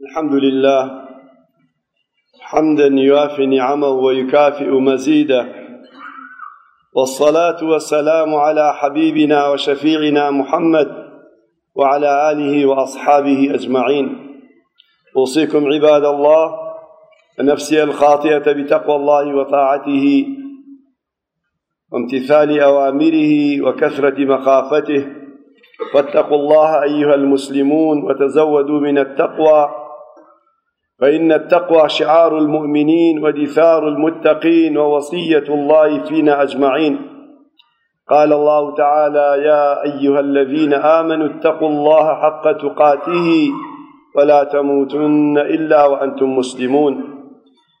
الحمد لله حمدا يوافي نعمه ويكافئ مزيده والصلاة والسلام على حبيبنا وشفيعنا محمد وعلى آله وأصحابه أجمعين أوصيكم عباد الله نفسي الخاطئة بتقوى الله وطاعته وامتثال أوامره وكثرة مخافته فاتقوا الله أيها المسلمون وتزودوا من التقوى فإن التقوى شعار المؤمنين ودثار المتقين ووصية الله فينا أجمعين قال الله تعالى يا أيها الذين آمنوا اتقوا الله حق تقاته ولا تموتن إلا وأنتم مسلمون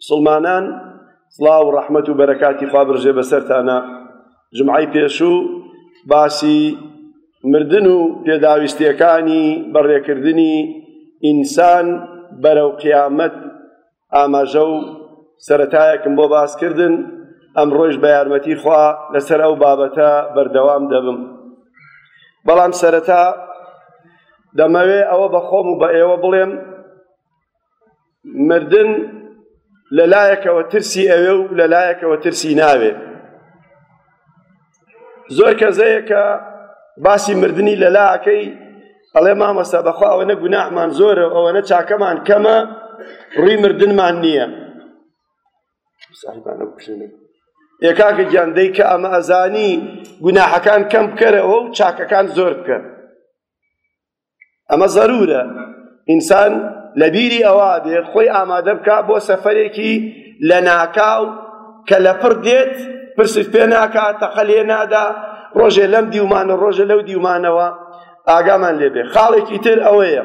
مسوڵمانان سڵاو و ڕەحمەت و بەرەکاتی خوا بڕژێ بەسەرتانا جمعەی پێشوو باسی مردن و پێداویستیەکانی بەڕێکردنی ئینسان بەرەو قیامەت ئاماژە و سەتایەکم بۆ باسکردن ئەم ڕۆژ بە یارمەتی خوا لەسەر ئەو بابەتە بەردەوام دەبم بەڵام سەرەتا دەمەوێ ئەوە بەخۆم و بە ئێوە بڵێم مردن لە لایەکەوە ترسی ئەوێ و لە لایەکەوە ترسی ناوێ زۆر کەزەیەکە باسی مردنی لە لاکەی ئەڵێ مامەستا بەخوا ئەوەنە گوناحمان زۆرە ئەوەنە چاکەمان کەمە ڕووی مردنمان نییە ساحبانە بکشێنێ یەکاکە گیان دەیکە ئەمە ئەزانی گوناحەکان کەم بکەرەوە و چاکەکان زۆر بکەن ئەمە زەرورە ئینسان لە بیری ئەوە بێ خۆی ئامادە بکا بۆ سەفەرێکی لە ناکاو کە لە پڕ دێت پرست پێ ناکا تەقە لێ نادا ڕۆژێ لەم دیومانە ڕۆژە لەو دیومانەوە ئاگامان لێبێ خاڵێکی تر ئەوەیە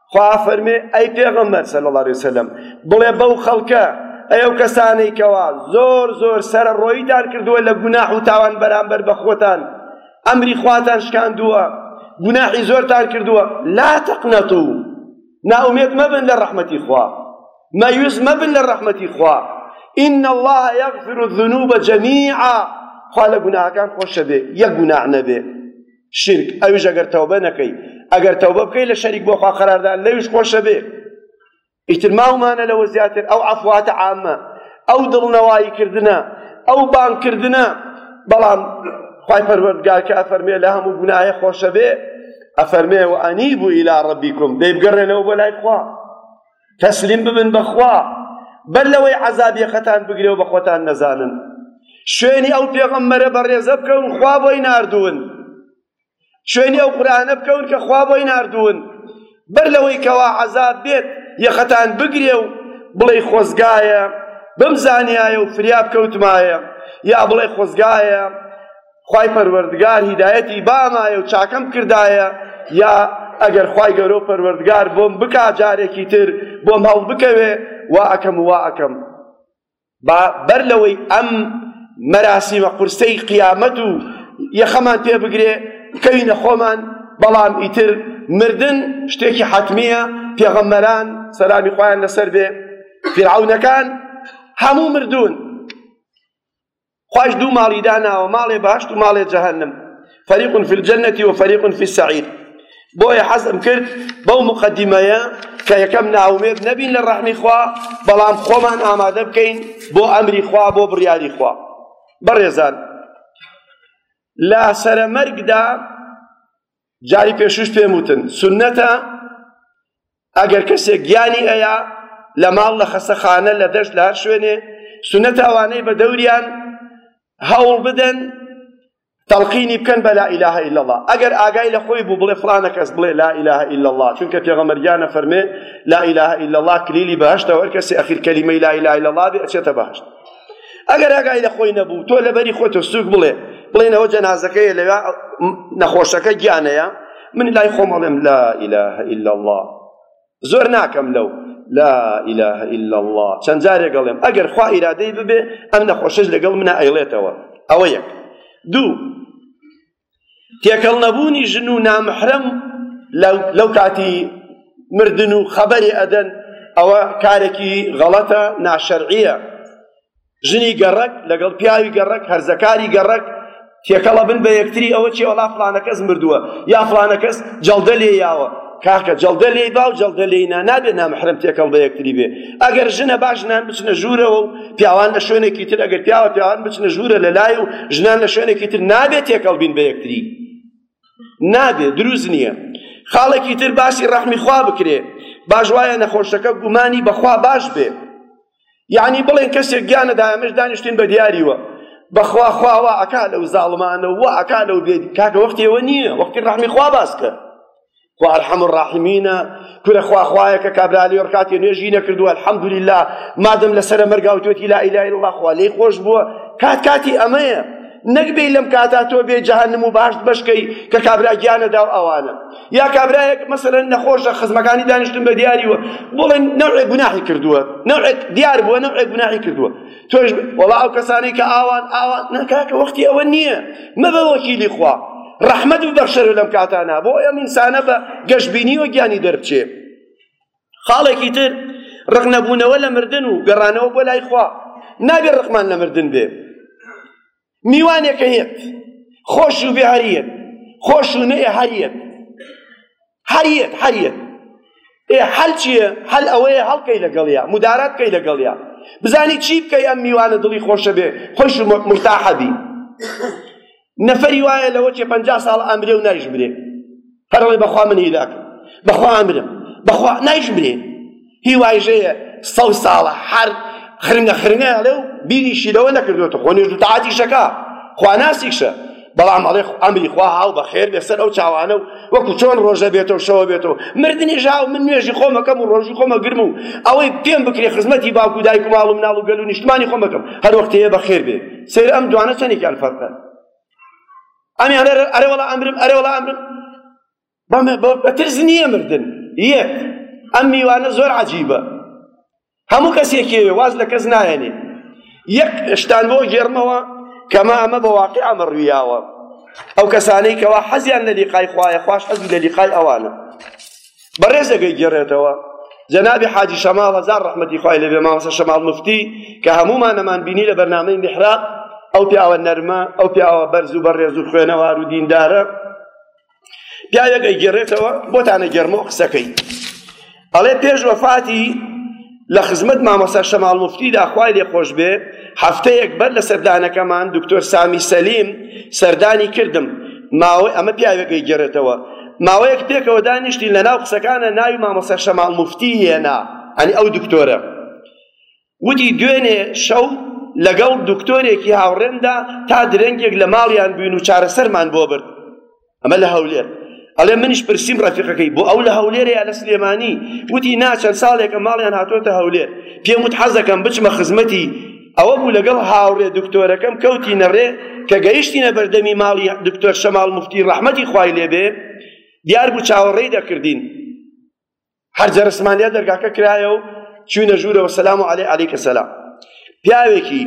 خوا فەرمێ ئەی پێغەمبەر صلی اللە علیە وسلم بڵێ بەو خەڵکە ئەی ئەو کەسانەی کەوا زۆر زۆر سەرە ڕۆییتان کردووە لە گوناح و تاوان بەرامبەر بە خۆتان ئەمری خواتان شکاندووە گوناحی زۆرتان کردووە لا تەقنەتو ناومێت مەبن لە ڕەحمەتی خوا مەیوز مەبن لە ڕەحمەتی خوا إن الله يغفر الذنوب جميعا خوا لە گوناهەکان خۆشە بێ یەک گوناح نەبێ شرک ئەویش ئەگەر تەوبە نەکەی ئەگەر تەوبە بکەی لە شەریک بۆ خوا قەراردان لەویش خۆشە بێ ئیتر ماومانە لەوە زیاتر ئەو عەفواتە عامە ئەو دڵنەوایی کردنە ئەو بانگ کردنە بەڵام خوای پەروەردگار کە ئەفەرمێ لە هەموو گوناهێ خۆشە بێ ئەفەرمێ و ئەنیبوو ئیلا ڕەبیکم دەیبگەڕێنەوە بۆ لای خوا تەسلیم ببن بە خوا بەر لەوەی عەزابیەکەتان بگرێ و بە خۆتان نەزانن شوێنی ئەو پێغەمبەرە بەڕێزە بکەون خوا بۆی ناردوون شوێنی ئەو قورئانە بکەون کە خوا بۆی ناردوون بەر لەوەی کەوا عەزاب بێت یەخەتان بگرێ و بڵێ خۆزگایە بمزانیایە و فریاب کەوتمایە یا بڵێ خۆزگایە خوای پەروەردگار هیدایەتی بامایە و چاکەم بکردایە یا ئەگەر خوای گەورە و پەروەردگار بۆم بکا جارێکی تر بۆم هەڵبکەوێ وا ئەکەم وا ئەکەم با بەر لەوەی ئەم مەراسیمە قورسەی قیامەت و یەخەمان پێ بگرێ بکەوینە خۆمان بەڵام ئیتر مردن شتێکی حەتمیە پێغەمەران سەلامی خۆیان لەسەر بێ فرعونەکان هەموو مردوون خواش دوو ماڵی داناوە ماڵێ بەهەشت و ماڵێ جەهەنم فەریق فی الجنە و فەریق فی السعیر بۆیە حەزم کرد بەو مقدمەیە کە یەکەم ناومێت نەبین لە ڕەحمی خوا بەڵام خۆمان ئامادە بکەین بۆ ئەمری خوا بۆ بڕیاری خوا بەڕێزان لە سەرەمەرگدا جاری پێشوش پێم وتن سنەتە ئەگەر کەسێک گیانی ئەیا لە ماڵ لە خەسەخانە لە دەشت لە هەر شوێنێ سنەتە ئەوانەی بە دەوریان هەوڵ بدەن تەڵقینی بکەن بە لا اله الا الله ئەگەر ئاگای لە خۆی بوو بڵێ فلانە کەس بڵێ لا اله الا الله چونکە پێغەمەرگیانە فەرمێ لا اله الا الله کلیلی بەهشتە وەر کەسی ئەخیر کەلیمەی لا اله الا الله بێ ئەچێتە بەهشت ئەگەر ئاگای لە خۆی نەبوو تۆ لەبەری خۆت و سوک بڵێ بڵێن ئەوە جەنازەکەیە لەوێ نەخۆشەکە گیانەیە من لای خۆم ئەڵێم لا اله الا الله زۆر ناکەم لەو لا اله الا الله چەند جارێک ئەڵێم ئەگەر خوا ئیرادەی ببێ ئەم نەخۆشەش لەگەڵ منە ئەیڵێتەوە ئەوە یەک دوو تێکەڵ نەبوونی ژن و نامحرەم لەو کاتی مردن و خەبەری ئەدەن ئەوە کارێکی غەڵەتە ناشەرعیە ژنی گەڕک لەگەڵ پیاوی گەڕک هەرزەکاری گەڕک تێکەڵە بن بە یەکتری ئەوە چی وەڵا فلانە کەس مردووە یا فلانە کەس جەڵدە لێ یاوە کاکە جەڵدە لێی با و جەڵدە لێی نا نابێ نامەحرەم تێکەڵ بە یەکتری بێ ئەگەر ژنە با ژنان بچنە ژوورەوە و پیاوان لە شوێنێکی تر ئەگەر پیاوە پیاوان بچنە ژوورە لە لای و ژنان لە شوێنێکی تر نابێ تێکەڵ بین بە یەکتری نابێ دروست نییە خاڵێکی تر باسی ڕەحمی خوا بکرێ باش وایە نەخۆشەکە گومانی بەخوا باش بێ یعنی بڵێن کەسێک گیانە دا ئەمەش دانیشتین بە دیاریوە بەخوا خواوا ئەکا لەو زاڵمانە و ئەکا لەو بێت کاکە وەختیەوە نییە وەختی ڕحمی خوا باسکە خوا ئەرحەم ڕاحمینە کورە خوا خوایەکە کابرا لێ ڕکاتی نوێژی نەکردووە الحەمدلله مادەم لەسرە مەرگاوتوێتی لا ئیلا الا الله خوا لێی خۆش بووە کات کاتی ئەمەیە نەک بێ لەم کاتا تۆ بێ جەهەنم و باشت بەشکەی کە کابرا گیانەدا و ئەوانە یا کابرایەک مەسەلەن نەخۆشە خزمەکانی دانیشتن بە دیاری وە بڵێن نەوعێک گوناحی کردووە نەوعێک دیار بووە نەوعێک گوناحی کردووە تۆش وەڵا ئەو کەسانەی کە ئاوان ئاوان نەکاکە وەختی ئەوە نییە مەبە وەکیلی خوا ڕەحمەت و بەخشەر لەم کاتانە بۆ ئەم ئینسانە بە گەشببینی و گیانی دەربچێ خاڵێکی تر ڕق نەبوونەوە لە مردن و گەڕانەوە بۆ لای خوا نابێ ڕقمان لە مردن بێ میوانێ کە یەت خۆش و بێ هەر یەت خۆش و نەئێ هەر یەت هەر یەت هەر یەت ئێ حەل چییە حەل ئەوەیە هەڵکەی لەگەڵیا مدارات کەی لەگەڵیا بزانی چی بکەی ئەم میوانە دڵی خۆشە بێ خۆش و مرتاحە بی نەفەری وایە لەوە چێ پەنجا ساڵ ئەمرێ و نایش برێ هەرڵێ بەخوا من هیلاکم بەخوا ئەمرم بەخوا نایش برێ هی وایژەیە سەو ساڵە هەر خرنگە خرنگە ئەڵێ و بیریشی لەوە نەکردوێتە خۆ نوێژ و تەعاتیشەکە خواناسیشە بەڵام ئەڵێ ئەمری خوا هاو بە خێر بێ سەر ئەو چاوانە و وەکو چۆن ڕۆژە بێتەوە شەوە بێتەوە مردنی ژاو من نوێژی خۆمەکەم و ڕۆژی خۆمە گرم و ئەوەی پێم بکرێ خزمەتی باوکو دایک و ماڵ و مناڵ و گەل و نیشتمانی خۆمەکەم هەر وەختەیە بە خێر بێ سەیر ئەم دوانە چەندێکیان فەرقە ئەمێ ئەرێ ئەرێ وەڵا ئەمرم ئەرێ وەڵا ئەمرم بەمێ بە ترس نییە مردن یەک ئەم میوانە زۆر عەجیبە هەموو کەسێکی واز لە کەس نایەنێ یەک شتان بۆ گێرمەوە کەمە ئەمە بە واقع ئەمە ڕویاوە ئەو کەسانەی کەوا حەزیان لە لیقای خوایە خوش حەزی لە لیقای ئەوانە بەڕێز دەگەیگێڕێتەوە جەنابی حاجی شەماڵ هەزار ڕەحمەتی خوای لەبێ مامۆستا شەماڵ مفتی کە هەمومان ئەمان بینی لە بەرنامەی میحراب ئەو پیاوە نەرمە ئەو پیاوە بەرز و بەڕێز و خوێنەوار و دیندارە پیاوێک ئەیگێڕێتەوە بۆتانە گێڕمەوە قسەکەی ئەڵێ پێش وەفاتی لە خزمەت مامۆستا شەماڵ موفتیدا خوای لێ خۆش بێ هەفتەیەک بەر لە سەردانەکەمان دکتۆر سامی سەلیم سەردانی کردم ماوەی ئەمە پیاوێکی گەرێتەوە ماوەیەک پێکەوە دانیشتین لە ناو قسەکانە ناوی مامۆستا شەماڵ مفتی هێنا ئەنی ئەو دکتۆرە وتی دوێنێ شەو لەگەڵ دکتۆرێکی هاوڕێمدا تا درەنگێک لە ماڵیان بووین و چارەسەرمان بۆ برد ئەمە لە هەولێر ئەڵێ منیش پرسیم ڕەفیقەکەی بۆ ئەو لە هەولێرە یا لە سلێمانی وتی نا چەند ساڵێکە ماڵیان هاتۆتە هەولێر پێم وت حەزەکەم بچمە خزمەتی ئەوە بوو لەگەڵ هاوڕێ دکتۆرەکەم کەوتی نەڕێ کە گەیشتینە بەردەمی ماڵی دکتۆر شەماڵ مفتی ڕەحمەتی خوای لێبێ دیار بوو چاوەڕێی دەکردین هەر جەرسمان لێ دەرگاکە کرایە و چوینە ژوورەوە سەلام و عەلەی عەلیکە سەلام پیاوێکی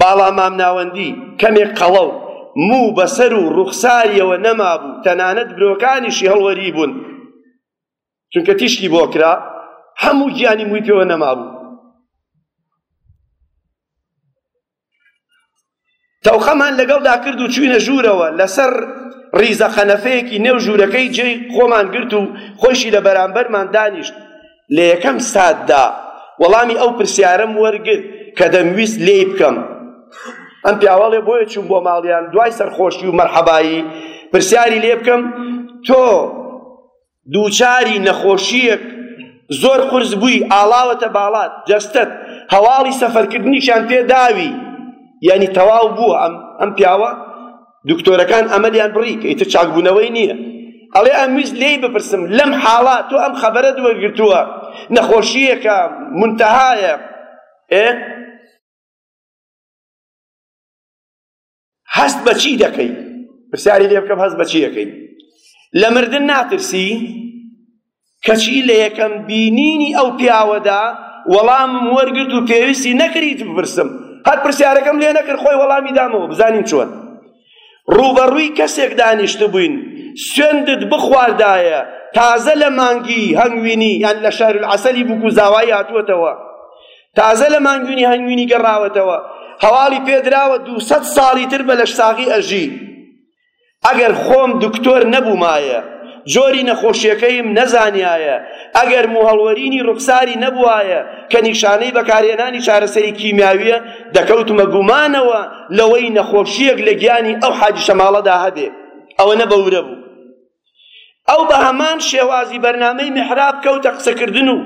باڵا مامناوەندی کەمێک قەڵەو موو بەسەر و ڕوخساریەوە نەمابوو تەنانەت برۆکانیشی هەڵوەری بوون چونکە تیشکی بۆ کرا هەموو گیانی مووی پێوە نەمابوو تەوقەمان لەگەڵدا کرد و چوینە ژوورەوە لەسەر ڕیزە قەنەفەیەکی نێو ژوورەکەی جێی خۆمان گرت و خۆشی لە بەرامبەرمان دانیشت لە یەکەم ساتدا وەڵامی ئەو پرسیارم وەرگرت کە دەمویست لێی بکەم ئەم پیاوەڵێ بۆیە چوون بۆ ماڵیان دوای سەرخۆشی و مەرحەبایی پرسیاری لێ بکەم تۆ دووچاری نەخۆشییەک زۆر قورس بووی ئاڵاوەتە باڵات جەستەت هەواڵی سەفەرکردنیشیان پێ داوی یانی تەواو بووە ئەم ئەم پیاوە دکتۆرەکان ئەمەلیان بڕی کە ئیتر چاکبوونەوەی نییە ئەڵێ ئەمویست لێی بپرسم لەم حاڵە تۆ ئەم خەبەرە دووەرگرتووە نەخۆشییەکە منتەهایە ئێ هەست بە چی دەکەی پرسیاری لێ بکەم هەست بە چی دەکەی لە مردن ناترسی کەچی لە یەکەم بینینی ئەو پیاوەدا وەڵامم وەرگرت و پێویستی نەکریت بپرسم هەر پرسیارەکەم لێ نەکرد خۆی وەڵامی دامەوە بزانین چۆن ڕوبەڕووی کەسێک دانیشت بووین سوێندت بخواردایە تازە لە مانگی هەنگوینی یان لە شار العسلی بووکو زاوای هاتووەتەوە تازە لە مانگوینی هەنگوینی گەڕاوەتەوە هەواڵی پێدراوە دووسەد ساڵی تر بە لەشساغی ئەژی ئەگەر خۆم دکتۆر نەبوومایە جۆری نەخۆشیەکەیم نەزانایە ئەگەر موهەڵوەرینی ڕوخساری نەبوایە کە نیشانەی بەکارهێنانی چارەسەری کیمیاویە دەکەوتمە گومانەوە لەوەی نەخۆشیەک لە گیانی ئەو حاجی شەماڵەدا هەبێ ئەوە نە بەورە بوو ئەو بە هەمان شێوازی بەرنامەی میحراب کەوتە قسەکردن و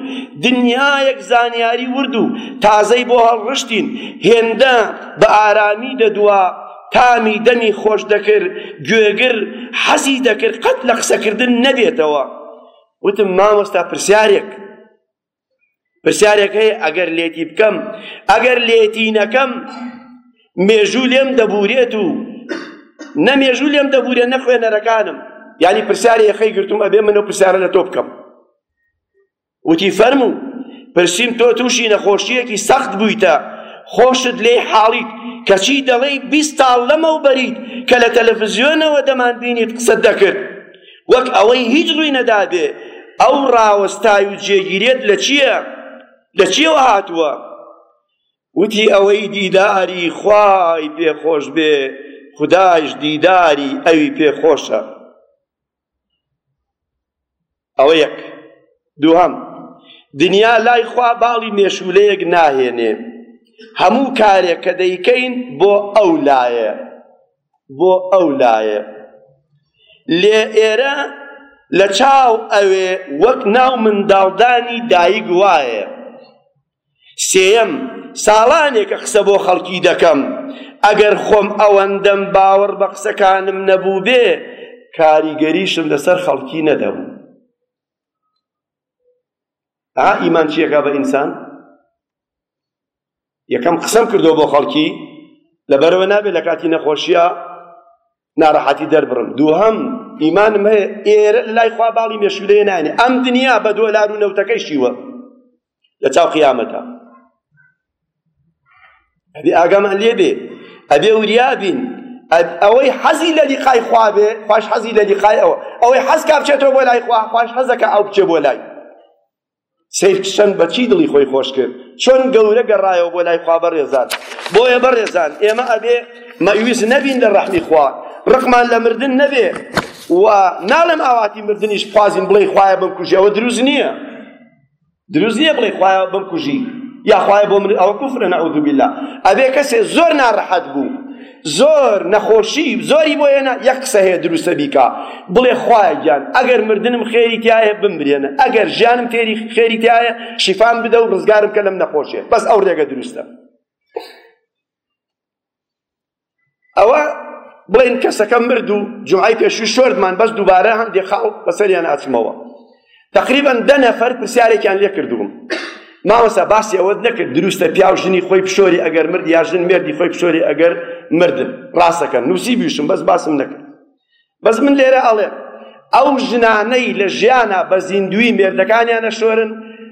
دنیایەک زانیاری ورد و تازەی بۆ هەڵڕشتین، هێندە بە ئارامی دەدوا، تامی دەمی خۆش دەکرد، گوێگر حەزی دەکرد قەت لە قسەکردن نەبێتەوە. وتم مامۆستا پرسیارێک؟ پرسیارێک هەیە ئەگەر لێتی بکەم ئەگەر لێتی نەکەم مێژوو لێم دەبورێت و نە مێژوو لێم دەبورێت نە خوێنەرەکانم یعنی پرسیارێ یەخەی گرتوم ئەبێ منە پرسیارە لە تۆ بکەم وتی فەرموو پرسیم تۆ تووشی نەخۆشیەکی سەخت بوویتە خۆشت لێ حاڵیت کەچی دەڵێی بیست ساڵ لەمەوبەریت کە لە تەلەڤزیۆنەوە دەمان بینیت قسەت دەکرد وەک ئەوەی هیچ ڕووی نەدابێ ئەو ڕاوەستای و جێگیرێت لە چییە؟ لە چییەوە هاتووە؟ وتی ئەوەی دیداری خوای پێ خۆش بێ خودایش دیداری ئەوی پێ خۆشە ئەوە یەک دووهەم دنیا لای خوا باڵی مێشولەیەک ناهێنێ هەموو کارێک کە دەیکەین بۆ ئەو لایە بۆ ئەو لایێ لێ ئێرە لە چاو ئەوێ وەک ناو منداڵدانی دایک وایێ سێیەم ساڵانێکە قسە بۆ خەڵکی دەکەم ئەگەر خۆم ئەوەندەم باوەڕ بە قسەکانم نەبووبێ کاریگەریشم لەسەر خەڵکی نەدەبوو ئا ئیمان چیەکە بە ئینسان یەکەم قسەم کردووە بۆ خەڵکی لەبەرەوە نابێت لە کاتی نەخۆشیە ناڕەحەتی دەربڕم دووهەم ئیمانم هەیە ئێرە لای خوا باڵی مێشولەیە نانێ ئەم دنیا بە دۆلار و نەوتەکەی شیوە لە چاو قیامەتە ئەبێ ئاگامان لێ بێ ئەبێ وریا بین ئەوەی حەزی لە لیقای خوا بێ خوش حەزی لە لیقای ئەوە ئەوەی حەز کا بچێتەوە بۆ لای خوا خوش حەزەکە ئەو بچێ بۆ لای سەیرکە چەند بە چی دڵی خۆی خۆش کرد چۆن گەورە گەڕایەوە بۆ لای خوا بەڕێزان بۆیە بەڕێزان ئێمە ئەبێ مەویست نەبین لە ڕەحمی خوا ڕقمان لە مردن نەبێ و ناڵێم ئاواتی مردنیش خوازین بڵێ خوایە بم کوژی ئەوە دروست نییە دروست نییە بڵێ خوایە بم کوژی یا خوایە بۆ من ئەوە کوفرە نەعوذ بالله ئەبێ کەسێ زۆر ناڕەحەت بوو زۆر نەخۆشی زۆری بۆ هێنا یەک قسە هەیە دروستە بیکا بڵێ خوایە گیان ئەگەر مردنم خێری تایە بمرێنە ئەگەر ژیانم تێری خێری تایە شیفام بدە و ڕزگارم کە لەم نەخۆشێ بەس ئەو ڕێگە دروستە ئەوە بڵێن کەسەکە مرد و جوعای پێشوی شۆردمان بەس دووبارە هەندێک خاڵ بەسەریان ئەچمەوە تەقریبەن دە نەفەر پرسیارێکیان لێ کردبووم مامۆستا باسی ئەوەت نەکرد دروستە پیاو ژنی خۆی پشۆری ئەگەر مرد یا ژن مێردی خۆی پشۆری ئەگەر مردن ڕاستەکە نووسی بیشم بەس باسم نەکرد بەس من لێرە ئەڵێ ئەو ژنانەی لە ژیانە بە زیندوی مێردەکانیانە شۆرن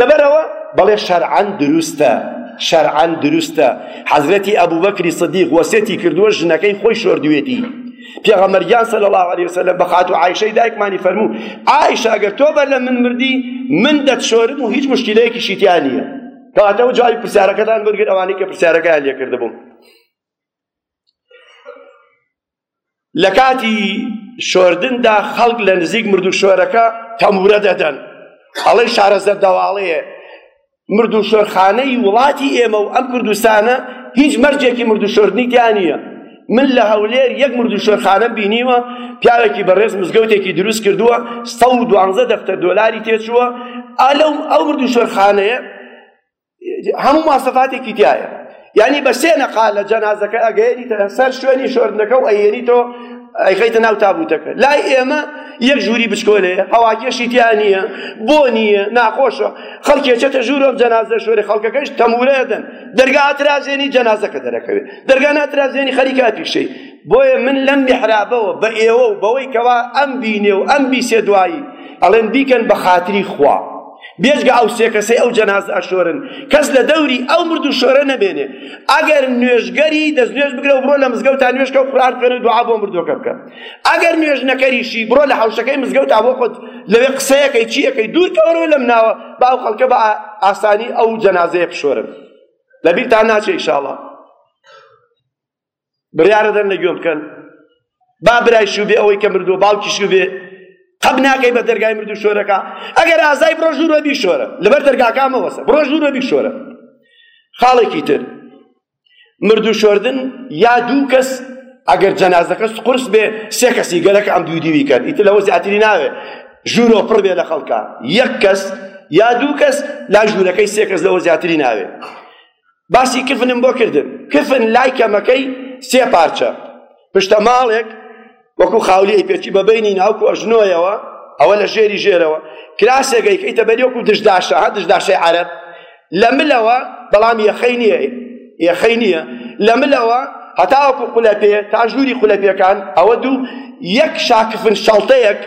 لەبەرەوە بەڵێ شەرعەن دروستە شەرعەن دروستە حەزرەتی ئەبوبەکری سدیق وەسێتی کردووە ژنەکەی خۆی شۆردوێتی پێغەمبەر گیان صلی الله علیه وسلم بە خاتو عایشەی دایکمانی فەرموو عایشە ئەگەر تۆ بەر لە من مردی من دەتشۆرم و هیچ مشکلەیەکی شیتیان نییە کەواتەوە جوابی پرسیارەکەتان بەرگر ئەوانەی کە پرسیارەکەیان لێ کردبووم لە کاتی شۆردندا خەڵک لە نزیک مردووشۆرەکە تەمورە دەدەن، ئەڵێن شارەزا دەواڵەیە. مردووشۆرخانەی وڵاتی ئێمە و ئەم کوردستانە هیچ مەرجێکی مردووشۆردنی تیا نییە. من لە هەولێر یەک مردووشۆرخانەم بینیوە، پیاوێکی بەڕێز مزگەوتێکی دروست کردووە، سەد و دوازدە دەفتەر دۆلاری تێچووە، ئەو مردووشۆرخانەیە هەموو مواصفاتێکی تیایە یعنی بە سێ نەقا لە جەنازەکە ئەگەێنیتە سەر شوێنی شۆردنەکە و ئەیێنیتەوە ئەیخەیتە ناو تابوتەکە لای ئێمە یەک ژووری بچکۆلەیە ئەواکێشی تیا نییە بۆ نییە ناخۆشە خەڵکی چێتە ژوورۆم جەنازە شوێنی خەڵکەکەش تەمورەدەن دەرگا ئاترازێنی جەنازەکە دەرەکەوێت دەرگا ناترازێنی خەریکاتی شەی بۆیە من لەم میحرابەوە بە ئێوە و بەوەی کەوا ئەم بینێ و ئەم بیسێ دوایی ئەڵێن بیکەن بە خاتری خوا بێجگە ئەو سێ کەسەی ئەو جەنازە ئەشۆرن کەس لە دەوری ئەو مرد و شۆرە نەبێنێ ئەگەر نوێژگەری دەست نوێژ بگرە و بڕۆ لە مزگەوتا نوێژکە و قورئان خوێنە و دوعا بۆ مردوەکە بکە ئەگەر نوێژ نەکەریشی بڕۆ لە حەوشەکەی مزگەوتا بۆ خۆت لەوێ قسەیەکەی چیەکەی دوور کەوەرەوە لەم ناوە با ئەو خەڵکە بە ئاسانی ئەو جەنازەیە بشۆرن لەبیرتان ناچێ ئیشاڵڵا بڕیارە دەن لە گوێ بکەن با برای شوو بێ ئەوەی کە مردووە باوکی شوو بێ قەب ناکەی بە دەرگای مردوو شۆرەکە ئەگەر ئازای بڕۆ ژوورە بیشۆرە لەبەر دەرگاکامەوەسە بڕۆ ژوورە بیشۆرە خاڵێکی تر مردوو شۆردن یا دوو کەس ئەگەر جەنازەکە قرس بێ سێ کەسی گەلەکە ئەم دوو دیوی کرد ئیتر لەوە زیاتری ناوێ ژوورۆ پڕ بێ لە خەڵکە یەک کەس یا دوو کەس لا ژوورەکەی سێ کەس لەوە زیاتری ناوێ باسی کفنم بۆ کردن کفن لای کەمەکەی سێ پارچە پشتە ماڵێک وەکو خاولیەی پێچی بە بینی ناوکو ئەژنۆیەوە ئەوە لە ژێری ژێرەوە کراسێکەی کەیتە بەری وەکو دشداشە ها دشداشەی عەرەب لە ملەوە بەڵام یەخەی نییە یەخەی نییە لە ملەوە هەتاوەکو قولەپێ تا ژووری قولەپێکان ئەوە دوو یەک شاکفن شەڵتەیەک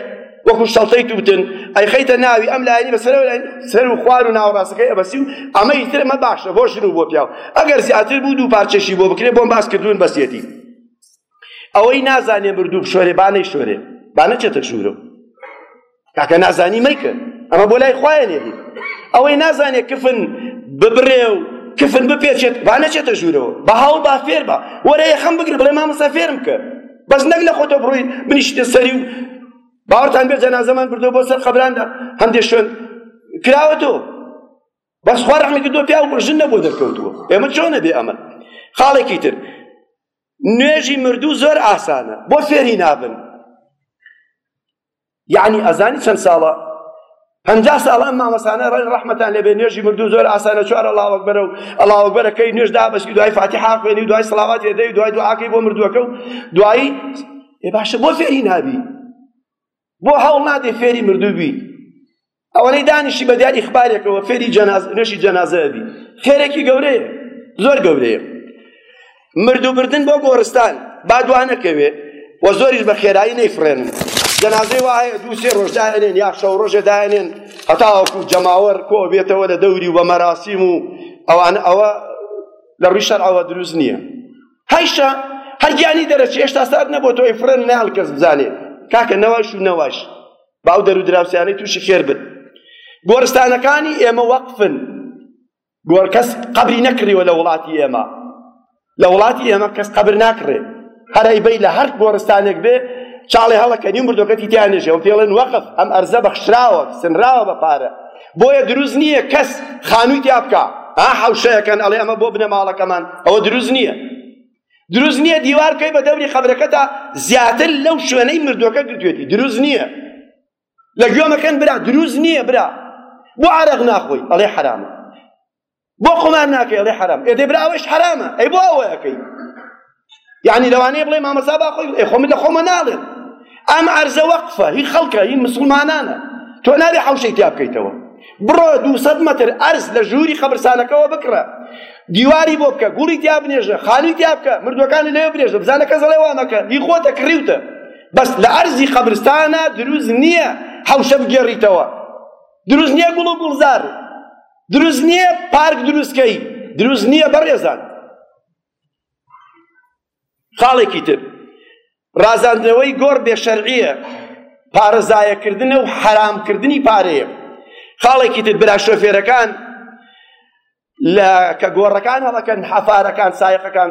وەکو شەڵتەی تووتن ئەیخەیتە ناوی ئەم لایەنی بە سەرەوە لای سەر و خوار و ناوەڕاستەکەی ئەبەسی و ئەمەی تر ئەمە باشە بۆ ژن و بۆ پیاو ئەگەر زیاتر بوو دوو پارچەشی بۆ بکرێ بۆم باس کردوون بەسیەتی ئەوەی نازانێ مردوو بشۆرێ با نەیشۆرێ با نەچێتە ژوورە کاکە نازانی مەیکە ئەمە بۆ لای خوایە نێبی ئەوەی نازانێ کفن ببرێ و کفن بپێچێت با نەچێتە ژوورەوە بە هەوڵ با فێر بە وەرە یەخەم بگرە بڵێ مامۆستا فێرم کە بەس نەک لە خۆتۆ بڕووی بنیشتە سەری و باوەڕتان بێ جەنازەمان بردو بۆ سەر قەبراندا هەندێک شوێن کراوەتەوە بەس خوا ڕەحمی کردو پیا و ژن نەبوو دەرکەوتووە ئێمە چۆنە بێ ئەمە خاڵێکی تر نوێژی مردوو زۆر ئاسانە بۆ فێری نابن یەعنی ئەزانی چەند ساڵە پەنجا ساڵە ئەم مامۆستانە ڕەحمەتان لێبێ نوێژی مردوو زۆر ئاسانە چوار ئەڵڵاهو ئەکبەرە و ئەڵڵاهو ئەکبەرەکەی نوێژ دابەشی دوای فاتیحا خوێنی و دوای سڵاوات لێدەی و دوای دوعاکەی بۆ مردووەکە و دوایی ئێ باشە بۆ فێری نابی بۆ هەوڵ نادەی فێری مردوو بی ئەوەنەی دانیشی بە دیاری ئیخبارێکەوە فێری جەناز نوێژی جەنازە ئەبی خێرێکی گەورەیە زۆر گەورەیە مردووبردن بۆ گۆڕستان با دوانەکەوێ و زۆریش بە خێرایی نەیفڕێنن جەنازەی وایە دوو سێ ڕۆژ دایەنێن یا شەو ڕۆژێ دایەنێن هەتاوەکو جەماوەر کۆ بێتەوە لە دەوری و بە مەراسیم و ئەوان ئەوە لە ڕووی شەرعەوە دروست نییە هەیشە هەرگیانی دەرەچی هێشتا سات نەبوو تۆی فرن ناڵ کەس بزانێ کاکە نەواش و نەواش با ئەو دەرودراوسێیانەی تووشی خێر بن گۆرستانەکانی ئێمە وەقفن گۆر کەس قەبری نەکڕیوە لە وڵاتی ئێمە لە وڵاتی ئێمە کەس قەبر ناکڕێ هەر ئەیبەی لە هەر گۆرستانێک بێ چاڵێ هەڵەکەنی و مردۆکەتی تیا نێژێ و پێڵێن وەقف ئەم ئەرزە بەخشراوە سنراوە بە پارە بۆیە دروست نییە کەس خانووی تیا بکە ها حەوشەیەکەن ئەڵێ ئەمە بۆ بنەماڵەکەمان ئەوە دروست نییە دروست نییە دیوار بکەی بە دەوری قەبرەکەتا زیاتر لەو شوێنەی مردوەکە گرتوێتی دروست نییە لە گوێمەکەن برا دروست نییە برا بۆ عرق ناخۆی ئەڵێ حرامە بۆ قومار ناکەی ئەڵێ حرام ئێدێ برا ئەوەش حرامە ئەی بۆ ئەوەیەکەی یعنی لەوانەیە بڵێ مامەسا با خۆی ئێ خۆم لە خۆمە ناڵێن ئەم عەرزە وەقفە هی خەڵکە هی مسلمانانە تۆ نابێ حەوشەی تیا بکەیتەوە بڕۆ دوو سەد مەتر ئەرز لە ژووری قەبرسانەکەەوە بکڕە دیواری بۆ بکە گوڵی تیا بنێژە خانووی تیا بکە مردوەکانی لێ برێژە بزانە کەس دەڵێ وا مەکە هی خۆتە کڕیوتە بەس لە ئەرزی قەبرستانە دروست نییە حەوشە بگێڕیتەوە دروست نییە گوڵ و گوڵزار دروست نییە پارک دروستکەی دروست نییە بەڕێزان خاڵێکی تر، ڕازاندنەوەی گۆڕ بێشەرعییە، پارە زایەکردنە و حەرامکردنی پارەیە. خاڵێکی تر، برا شۆفێرەکان لە کە گۆڕەکان هەڵەکەن، حەفارەکان، سایقەکان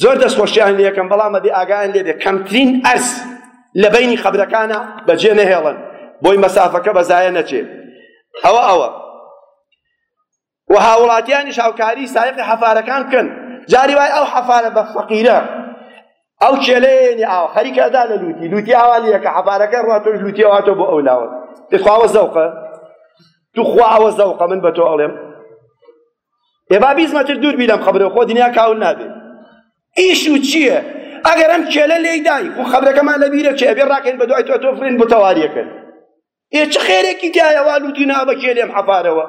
زۆر دەستخۆشیان لێ یەکەم، بەڵام ئەبێ ئاگایان لێ بێ کەمترین ئەرز لە بەینی قەبرەکانە بەجێ نەهێڵن، بۆی مەسافەکە بە زایە نەچێ. ئەوە ئەوە. و هاووڵاتیانیش هاوکاری سایقی حەفارەکان بکەن جاری وای ئەو حەفارە بە فەقیرە ئەو کێلەیەنی ئاو خەریکە ئەدا لە لوتی لوتی ئاوا لەکە حەفارەکە ڕوا تۆش لوتی ئەواتۆ بۆ ئەو لاوە تخواوە زەوقە توخوا ئەوە زەوقە من بە تۆ ئەڵێم ئێ با بیست مەتر دوور بی لەم خەبرەوە خۆ دنیا کاول نابێ ئیش و چییە ئەگەر ئەم کێلە لێی دای خۆ خەبرەکەمان لە بیرە چێ بێ ڕاکەین بە دوای تۆ تۆ فرین بۆ تەواریەکەن ئێ چ خێرێکی تیایە وا لوتی نابە کێ لێم حەفارەوە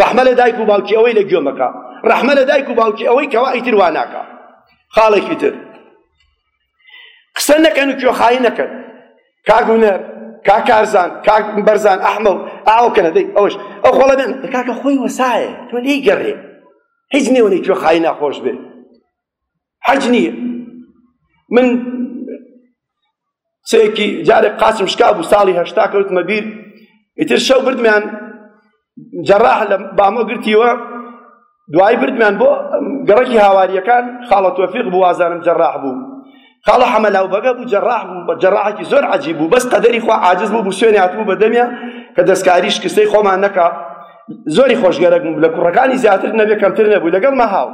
ڕەحمە لە دایک و باوکی ئەوەی لە گوێمەکە ڕەحمە لە دایک و باوکی ئەوەی کەوا ئیتر وا ناکە خاڵێکی تر قسە نەکەن و کوێخایی نەکەن کاک هونەر کاک کارزان کاک بەرزان ئەحمە و ئاو کەنە دەی ئەوش ئەو خۆڵە بێن کاکە خۆی وەسایە تۆ لێی گەڕێ هیچ نێوەنێ کوێخایی ناخۆش بێت حەج نییە من سێکی جارێک قاچم شکا بوو ساڵی هەشتا کەوتمە بیر ئیتر شەو بردمیان جەراح لە بامۆ گرتیوە دوایی بردمیان بۆ گەڕەکی هاواریەکان خاڵە تۆفیق بوو وازانم جەراح بوو خاڵە حەمەلاو بەگە بوو جەراح بوو بە جەراحێکی زۆر عەجیب بوو بەس قەدەری خوا عاجز بوو بوو سوێنی هاتبوو بە دەمیا کە دەستکاری شکستەی خۆمان نەکا زۆری خۆشگەرەک بوو لە کوڕەکانی زیاتر نەبێ کەمتر نەبوو لەگەڵ مەهاو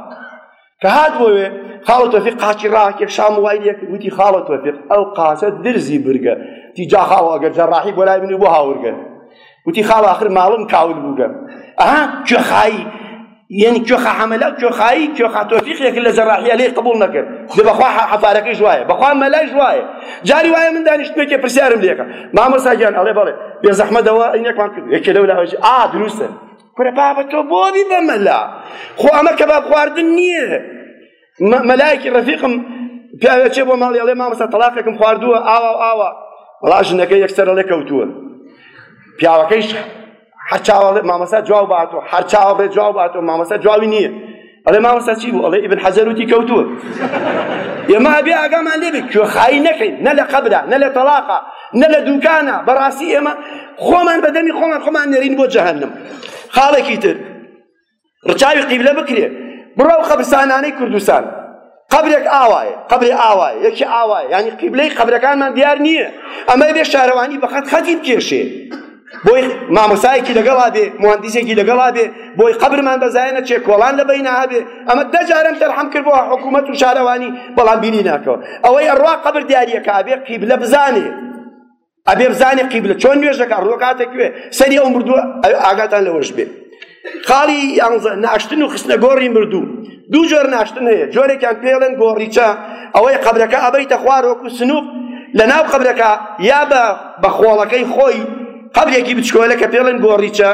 کە هات بۆێ خاڵە تۆفیق قاچی ڕاکێک شام وای لێک وتی خاڵە تۆفیق ئەو قاچە درزی برگە تی جا خاڵە ئەگەر جەڕاحی بۆ لای منی بۆ هاورگە وتی خاڵ آخر ماڵم کاول بووگە ئەها کوێخایی یعنی کوێخا حەمەلا کوێخایی کوێخا تۆفیقێک لە جەڕاحی ئەلێ قبول نەکرد دە بەخوا حەفارەکەی ژوایە بەخوا مەلای ژوایە جاری وایە من دانیشتمێکێ پرسیارم لێکە مامۆسا گیان ئەڵێ بەڵێ بێ زەحمەتەوە ئینەکمان کرد یەکێ لەو لاوەژی ئا دروستە کورە بابە تۆ بۆ بی بە مەلا خۆ ئەمە کە باب خواردن نییە مەلایەکی ڕەفیقم پیاوێ چێ بۆ ماڵی ئەڵێ مامەسە تەلاقێکم خواردووە ئاوا و ئاوا وڵا ژنەکە یەکسەر ئەڵێ کەوتووە پیاوەکەیش هەر چاوەڵێ مامەسا جواب باتۆ هەر چاوەڵێ جواب باتۆ مامەسا جوابی نییە ئەڵێ مامۆستا چی بوو ئەڵێ ئیبن حەجەر وتی کەوتووە ئێمە ئەبێ ئاگامان لێ بێت کوێخایی نەکەین نە لە قەبرا نە لە تەڵاقا نە لە دووکانە بەڕاستی ئێمە خۆمان بەدەمی خۆمان خۆمان نێرین بۆ جەهەنم خاڵێکی تر ڕچاوی قیبلە بکرێ بڕۆ ئەو قەبرسانانەی کوردستان قەبرێک ئاوایە قەبرێ ئاوایە یەکی ئاوایە یعنی قیبلەی قەبرەکانمان دیار نییە ئەمە بێ شارەوانی بە خەت خەتی بکێشێ بۆی مامۆسایەکی لەگەڵا بێ مهندسێکی لەگەڵا بێ بۆی قەبرمان بەزایە نەچێ کۆڵان لە بەینا هەبێ ئەمە دە جارم تەرحەم کرد بۆ حکوومەت و شارەوانی بەڵام بیری ناکەوە ئەوەی ئەڕوا قەبر دیاریەکە بێ قیبلە بزانێ ئەبێ بزانێ قیبلە چۆن نوێژەکە ڕووەکاتە کوێ سەری ئەو مردووە ئاگاتان لەوەش بێ خاڵی یانزە ناشتن و خستنە گۆڕی مردوو دوو جۆر ناشتن هەیە جۆرێکیان پێڵێن گۆڕیچە ئەوەی قەبرەکە ئەبەیتە خوار وەکو سنووق لە ناو قەبرەکە یا بە بە خۆڵەکەی خۆی قبلێکی بچکۆلە کە پێڵێن گۆڕیچە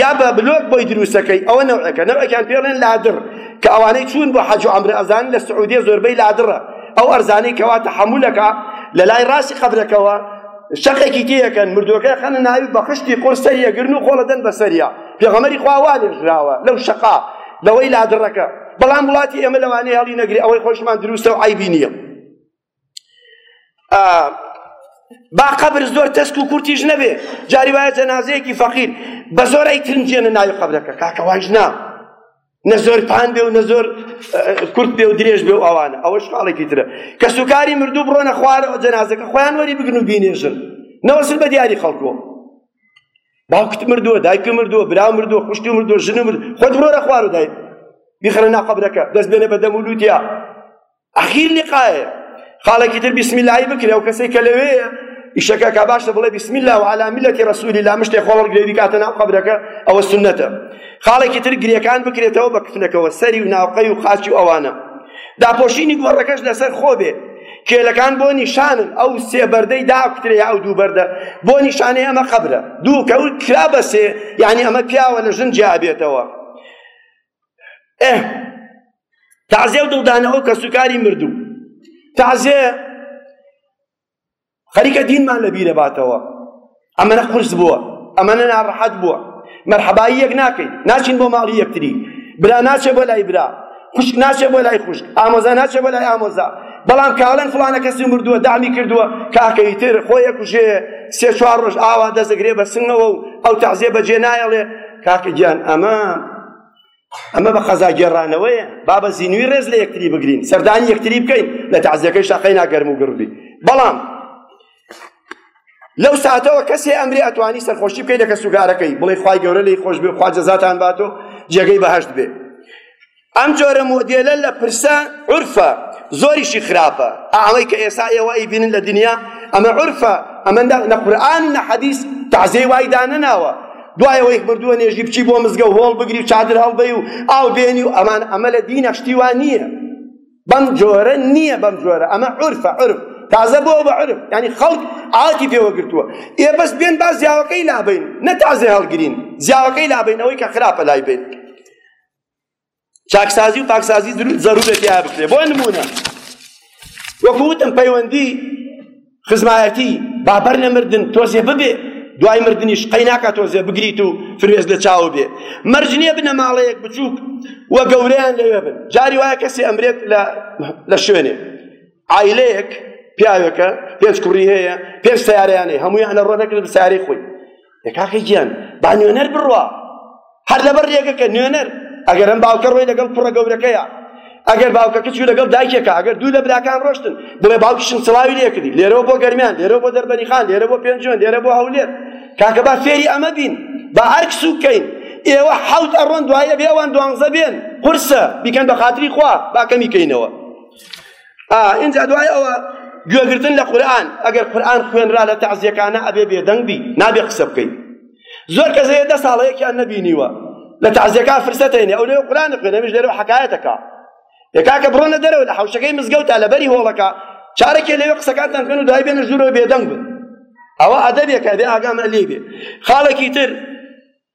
یا بە بلۆک بۆی دروستەکەی ئەوە نەوەکە نەوەکان پێڵێن لادر کە ئەوانەی چوون بۆ حەج و عەمرە ئەزان لە سعودیە زۆربەی لادڕە ئەو ئەرزانەی کەوا تەحەمولەکە لە لای ڕاستی قەبرەکەوە شەقێکی تێەکەن مردوەکە خەنە ناوی بە خشتی قۆر سەریە گرن و خۆڵە دەن بە سەریە پێغەمەری خوا وا لێژراوە لەو شەقا لەوەی لادڕەکە بەڵام وڵاتی ئێمە لەوانەیە هەڵی نەگری ئەوەی خۆشمان دروستە و عیبی نییە با قبر زۆر تەسک و کورتیش نەبێ جاری وایە جەنازەیەکی فەقیر بە زۆر ئەی ترنجێنە ناوی قبرەکە کاکە وایش نا نە زۆر پان بێ و نە زۆر کورت بێ و درێژ بێ و ئەوانە ئەوە شقاڵێکی ترە کە سوکاری مردوو بڕۆنە خوارەوە جەنازەکە خۆیان وەری بگرن و بینێژن نەوەسن بە دیاری خەڵکۆ باوکت مردووە دایکت مردووە برا مردووە خوشتی مردووە ژن مرد خۆت بڕۆرە خوار و دایک بیخەنە ناقەبرەکە دەست بێنە بە دەم و لوتیا ئەخیر لقایە خاڵێکی تر بسم الله بکرێ و کەسێک کە لەوێیە ئیشەکە کا باشە بڵێ بسم الله و علی ملت رسول الله مشتێ خۆڵ گرێ بیکاتە ناو قبرەکە ئەوە سنەتە خاڵێکی تر گرێکان بکرێتەوە بە کفنەکەوە سەری و ناوقەی و خاچی و ئەوانە داپۆشینی گۆڕەکەش لەسەر خۆ بێ کێلەکان بۆ نیشانن ئەو سێ بەردەی داکترێ ئەو دوو بەردە بۆ نیشانەی ئەمە قبرە دوو کەوت کرا بەسێ یعنی ئەمە پیاوە لە ژن جیابێتەوە ئه تەعزێ و دڵدانە ئەو کەس و کاری مردوو تەعزێ خەریکە دینمان لە بیرە باتەوە ئەمەە قورس بووە ئەمەە ناڕەحەت بووە مەرحەبایی یەک ناکەین ناچین بۆ ماڵی یەکتری برا ناچێ بۆ لای برا خوشک ناچێ بۆ لای خوشک ئامۆزا ناچێ بۆ لای ئامۆزا بەڵام کاڵێن فڵانە کەسی مردووە دامی کردووە کاکەی تر خۆیەک کوژێ سێ چوار ڕۆژ ئاوا دەزەگرێ بە سنگەوە و ئەو تەعزێ بەجێ نایەڵێ کاکە گیان ئەمە ئەمە بە قەزا گێڕانەوەیە با بە زینوی ڕێز لە یەکتری بگرین سەردانی یەکتری بکەین لە تەعزیەکەی شاقەی ناگەرم و گڕبی بەڵام لەو ساتەوە کەسێ ئەمری ئەتوانی سەرخۆشی بکەیت لە کەسوگارەکەی بڵێ خوای گەورە لی خۆش بێ خوا جەزاتان باتۆ جێگەی بەهەشت بێ ئەم جۆرە مۆدێلە لە پرسە عورفە زۆریشی خراپە ئەوەی کە ئێستا ئێوە ئەیبینن لە دنیا ئەمە عورفە ئەمە نە قورئان و نە حەدیس تەعزیەی وای دانەناوە دوای ئەوەی مردووە نێژی بچی بۆ مزگە و هۆڵ بگری و چادر هەڵبەی و ئاو بێنی و ئەمان ئەمە لە دینە شتی وا نییە بەم جۆرە نییە بەم جۆرە ئەمە عورفە عورف تازە بۆ بە عورف ینی خەڵک ئاتی پێوە گرتووە ئێ بەس بێن با زیاوەکەی لابین نە تازێ هەڵگرین زیاوەکەی لابینەوەی کە خراپە لای بێت چاکسازی و پاکسازی زەرورە تیا بکرێت بۆ نمونە وەکو وتم پەیوەندی خزمایەتی بابەر لە مردن تۆزێ ببێ دوای مردنیش قەی ناکا تۆزێ بگریت و فرێز لە چاو بێ مەرج نییە بنە ماڵەیەک بچووک و گەورەیان لەوێ بن جاری وایە کەسی ئەمرێت لە شوێنێ عیلەیەک پیاوێکە پێنج کوڕی هەیە پێنج سیارەیانەی هەمووی ئەنە ڕۆ دەکرێت بە سیارەی خۆی دە کاکە گیان با نوێنەر بڕوا هەر لەبەر ڕێگەکە نوێنەر ئەگەر ئەم باوکە ڕۆی لەگەڵ کوڕە گەورەکەیە ئەگەر باوکەکە چوو لەگەڵ دایکێکە ئەگەر دوو لە براکان ڕۆشتن بڵێ باوکیشم سڵاوی لێ کردی لێرەوە بۆ گەرمیان لێرەوە بۆ دەربەری خان لێرە بۆ پێنجوێن لێرە بۆ هەولێر کاکە با فێری ئەمە بین با ئەرک سووک کەین ئێوە حەوت ئەڕۆن دوایە بێوان دوانزە بێن قورسە بیکەن بە خاتری خوا با کەمی کەینەوە ئا ئینجا دوای ئەوە گوێگرتن لە قورئان ئەگەر قورئان خوێنرا لە تەعزیەکانە ئەبێ بێدەنگ بی نابێ قسە بکەی زۆر کەس هەیە دە ساڵە یەکیان نەبینیوە لە تەعزیەکان فرسەت هەینێ ئەو لەوێ قورئان خوێنێ ئەمیش لەرەوە حەکایەتەکە یە کاکە بڕۆنە دەرەوە لە حەوشەکەی مزگەوتە لە بەری هۆڵەکە چارەکێ لەوێ قسەکانتان بکەن و دوای بێنە ژوورەوە بێدەنگ بن ئەوە ئەدەبێکە بێ ئاگامە لێ بێ خاڵێکی تر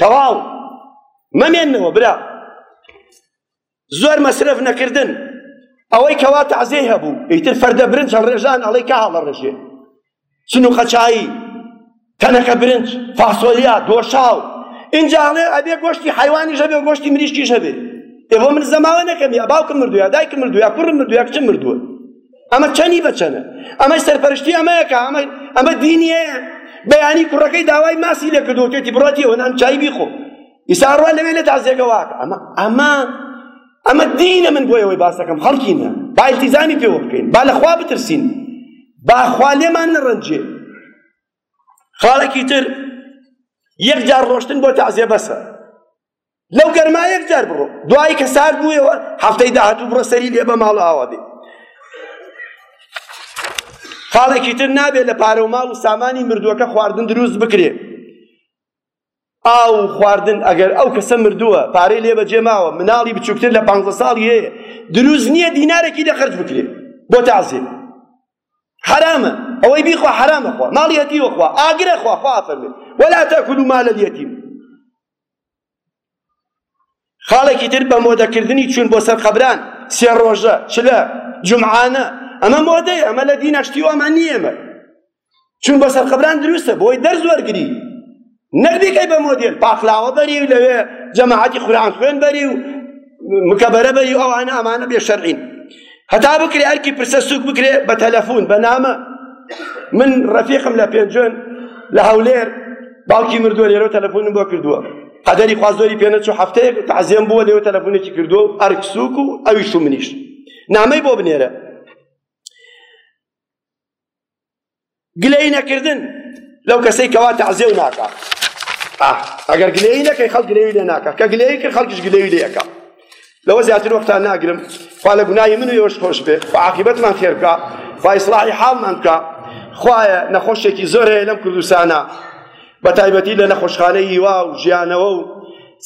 تەواو مەمێنەوە برا زۆر مەسرف نەکردن ئەوەی کەوا تەعزێی هەبوو ئیتر فەردە برنج هەڵڕێژان ئەڵەی کا هەڵەڕێژێ سنووقە چایی تەنەکە برنج فاسۆلیا دۆشاو اینجا هەڵێ ئەبێ گۆشتی حیوانی ژەبێ و گۆشتی مریشکی ژەبێ ئێ بۆ من زەماوە نەکەم یا باوکم مردووە دایکم مردووە کوڕم مردووە کچم مردووە ئەمە چەنی بەچەنە ئەمەی سەرپەرشتی ئەمەیەکە ئەمە ئەمە دینیە بەیانی کوڕەکەی داوای ماسی لە کردوتێتی بڕاتی ئەوەنان چای بیخۆ ئیساڕوا لەوێ لە تازێگەواک ئەمە ئەمە ئەمە دینە من بۆ ئەوەی باسەکەم خەڵکینە با التیزامی پێوە بکەین با لەخوا بترسین با خوا لێمان نەڕەنجێ خاڵێکی تر یەک جار ڕۆشتن بۆ تازێ بەسە لەو گەرما یەک جار بڕۆ دوایی کە سارد بوویەوە هەفتەی داهاتوو بڕۆ سەری لێ بە ماڵ و ئاوا بێ خاڵێکی تر نابێت لە پارە و ماڵ و سامانی مردووەکە خواردن دروست بکرێ ئاو و خواردن ئەگەر ئەو کەسە مردووە پارەی لێ بەجێ ماوە مناڵی بچووکتر لە پانزە ساڵی هەیە دروست نییە دینارێکی دەخەرج بکرێ بۆ تازێ حرامە ئەوەی بیخوا حرامە خوا ماڵی هەتیوە خوا ئاگرە خوا خوا فەرمێ ولا تاکلوا مال اليتیم خاڵێکی تر بە مۆدەکردنی چوون بۆ سەر قەبران سێ ڕۆژە چلە جمعانە ئەمە مۆدەیە ئەمە لە دین ئەشتی وامان نییە ئەمە چون بۆ سەر قەبران دروستە بۆی دەرز وەرگری نەک بیکەی بە مۆدێل پاقلاوە بەری و لەوێ جەماعەتی قورئان خوێن بەری و مکەبەرەبەری ئەوانە ئەمانە بێ شەرعین هەتا بکرێ ئەرکی پرسە سوک بکرێ بە تەلەفون بە نامە من ڕەفیقم لە پێنجۆن لە هەولێر باوکی مردووە لێرە تەلەفونم بۆ کردووە قەدەری خوازۆری پێنەچوو هەفتەیەک تەعزێم بووە لێوە تەلەفونێکی کردووە و ئەرک سوک و ئەویش و منیش نامەی بۆ بنێرە گلەیی نەکردن لەو کەسەی کەوا تەعزێ و ناکا ئەگەر گلەیی نەکەی خەڵک گلەیی لێ ناکا کە گلەیی کرد خەڵکیش گلەیی لێ یەکا لەوە زیاتر وەختان ناگرم خوا لە گوناهی من و ئێوەش خۆش بێ خوا عاقیبەتمان خێر بکا خوا ئیسلاحی حاڵمان بکا خوایە نەخۆشێکی زۆر هەیە لەم کوردستانە بەتایبەتی لە نەخۆشخانەی هیوا و ژیانەوە و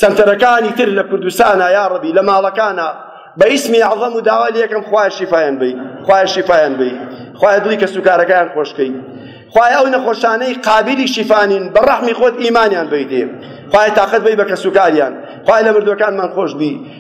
سەنتەرەکانی تر لە کوردستانا یاڕەبی لە ماڵەکانا بە ئیسمی عەظەم و داوا لێکم خوایە شیفایان بی خوایە شیفایان بی خوایە دڵی کەسوکارەکەیان خۆشکەی خوایە ئەو نەخۆشانەی قابلی شیفانین بە ڕەحمی خۆت ئیمانیان بیدێ خوایە تاقەت بی بە کەسوکاریان خوایە لە مردوەکانمان خۆش بی